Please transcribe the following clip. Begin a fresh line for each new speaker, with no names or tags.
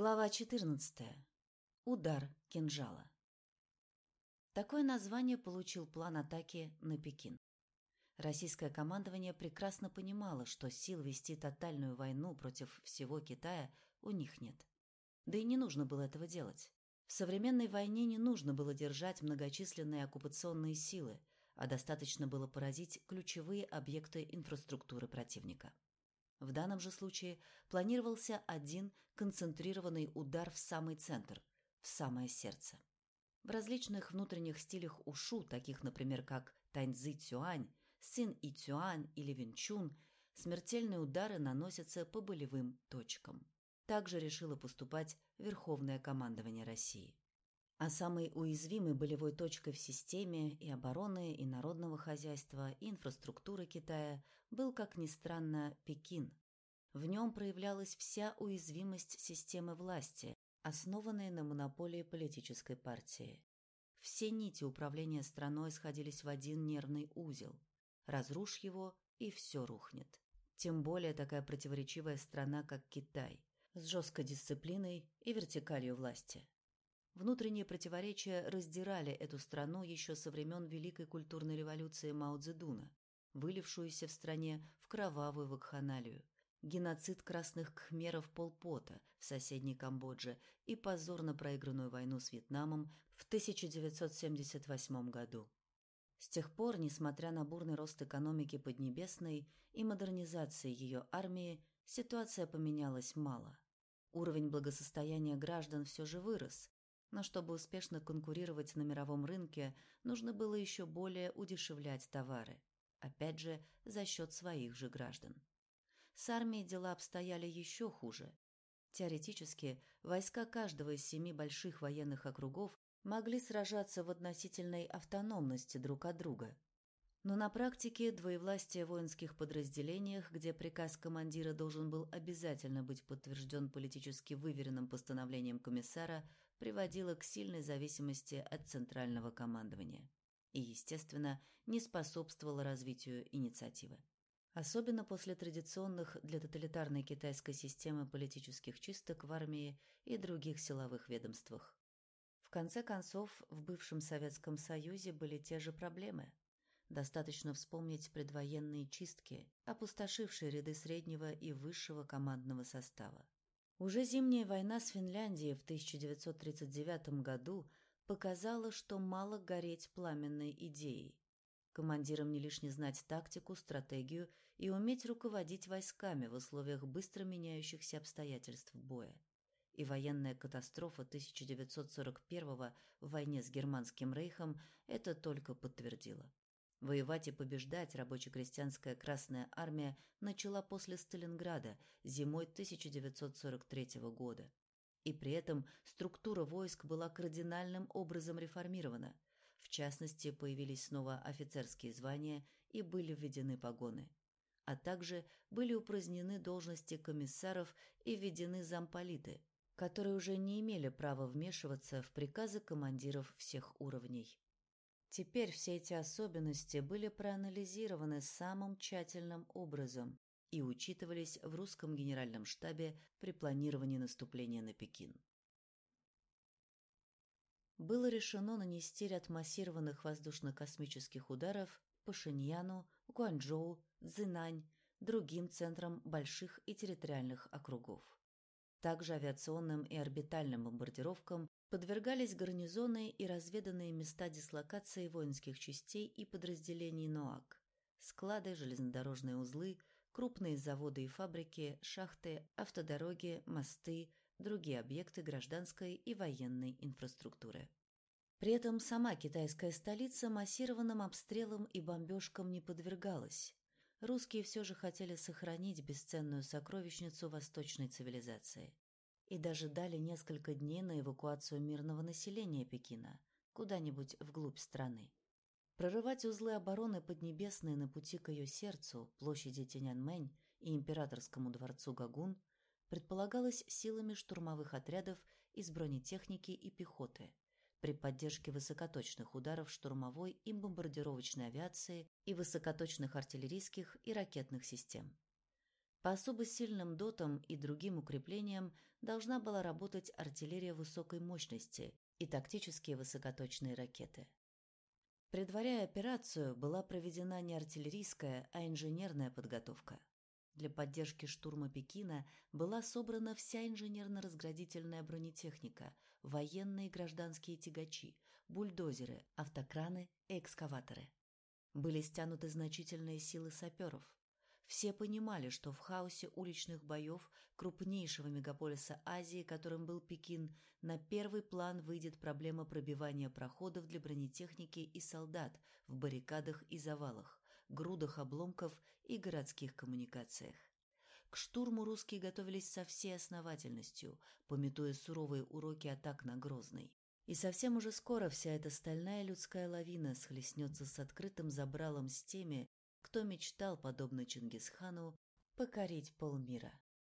Глава 14. Удар кинжала. Такое название получил план атаки на Пекин. Российское командование прекрасно понимало, что сил вести тотальную войну против всего Китая у них нет. Да и не нужно было этого делать. В современной войне не нужно было держать многочисленные оккупационные силы, а достаточно было поразить ключевые объекты инфраструктуры противника. В данном же случае планировался один концентрированный удар в самый центр, в самое сердце. В различных внутренних стилях ушу, таких, например, как Таньцзы Цюань, Син И Цюань или Винчун, смертельные удары наносятся по болевым точкам. Также решило поступать Верховное командование России. А самой уязвимой болевой точкой в системе и обороны, и народного хозяйства, и инфраструктуры Китая был, как ни странно, Пекин. В нем проявлялась вся уязвимость системы власти, основанной на монополии политической партии. Все нити управления страной сходились в один нервный узел. Разрушь его, и все рухнет. Тем более такая противоречивая страна, как Китай, с жесткой дисциплиной и вертикалью власти. Внутренние противоречия раздирали эту страну еще со времен Великой культурной революции Мао Цзэдуна, вылившуюся в стране в кровавую вакханалию, геноцид красных кхмеров Полпота в соседней Камбодже и позорно проигранную войну с Вьетнамом в 1978 году. С тех пор, несмотря на бурный рост экономики Поднебесной и модернизации ее армии, ситуация поменялась мало. Уровень благосостояния граждан все же вырос, но чтобы успешно конкурировать на мировом рынке, нужно было еще более удешевлять товары. Опять же, за счет своих же граждан. С армией дела обстояли еще хуже. Теоретически, войска каждого из семи больших военных округов могли сражаться в относительной автономности друг от друга. Но на практике двоевластие в воинских подразделениях, где приказ командира должен был обязательно быть подтвержден политически выверенным постановлением комиссара, приводило к сильной зависимости от центрального командования и, естественно, не способствовало развитию инициативы. Особенно после традиционных для тоталитарной китайской системы политических чисток в армии и других силовых ведомствах. В конце концов, в бывшем Советском Союзе были те же проблемы. Достаточно вспомнить предвоенные чистки, опустошившие ряды среднего и высшего командного состава. Уже зимняя война с Финляндией в 1939 году показала, что мало гореть пламенной идеей. Командирам не лишне знать тактику, стратегию и уметь руководить войсками в условиях быстро меняющихся обстоятельств боя. И военная катастрофа 1941 в войне с Германским рейхом это только подтвердила. Воевать и побеждать рабоче-крестьянская Красная Армия начала после Сталинграда зимой 1943 года. И при этом структура войск была кардинальным образом реформирована. В частности, появились снова офицерские звания и были введены погоны. А также были упразднены должности комиссаров и введены замполиты, которые уже не имели права вмешиваться в приказы командиров всех уровней. Теперь все эти особенности были проанализированы самым тщательным образом и учитывались в русском генеральном штабе при планировании наступления на Пекин. Было решено нанести ряд массированных воздушно-космических ударов по Шиньяну, Гуанчжоу, Цзинань, другим центрам больших и территориальных округов. Также авиационным и орбитальным бомбардировкам подвергались гарнизоны и разведанные места дислокации воинских частей и подразделений НОАК, склады, железнодорожные узлы, крупные заводы и фабрики, шахты, автодороги, мосты, другие объекты гражданской и военной инфраструктуры. При этом сама китайская столица массированным обстрелам и бомбежкам не подвергалась. Русские все же хотели сохранить бесценную сокровищницу восточной цивилизации и даже дали несколько дней на эвакуацию мирного населения Пекина куда-нибудь вглубь страны. Прорывать узлы обороны Поднебесной на пути к ее сердцу, площади Тяньаньмэнь и императорскому дворцу Гагун предполагалось силами штурмовых отрядов из бронетехники и пехоты при поддержке высокоточных ударов штурмовой и бомбардировочной авиации и высокоточных артиллерийских и ракетных систем. По особо сильным дотам и другим укреплениям должна была работать артиллерия высокой мощности и тактические высокоточные ракеты. Предваряя операцию, была проведена не артиллерийская, а инженерная подготовка. Для поддержки штурма Пекина была собрана вся инженерно-разградительная бронетехника, военные и гражданские тягачи, бульдозеры, автокраны и экскаваторы. Были стянуты значительные силы саперов. Все понимали, что в хаосе уличных боев крупнейшего мегаполиса Азии, которым был Пекин, на первый план выйдет проблема пробивания проходов для бронетехники и солдат в баррикадах и завалах, грудах обломков и городских коммуникациях. К штурму русские готовились со всей основательностью, пометуя суровые уроки атак на Грозный. И совсем уже скоро вся эта стальная людская лавина схлестнется с открытым забралом с теми, кто мечтал, подобно Чингисхану, покорить полмира.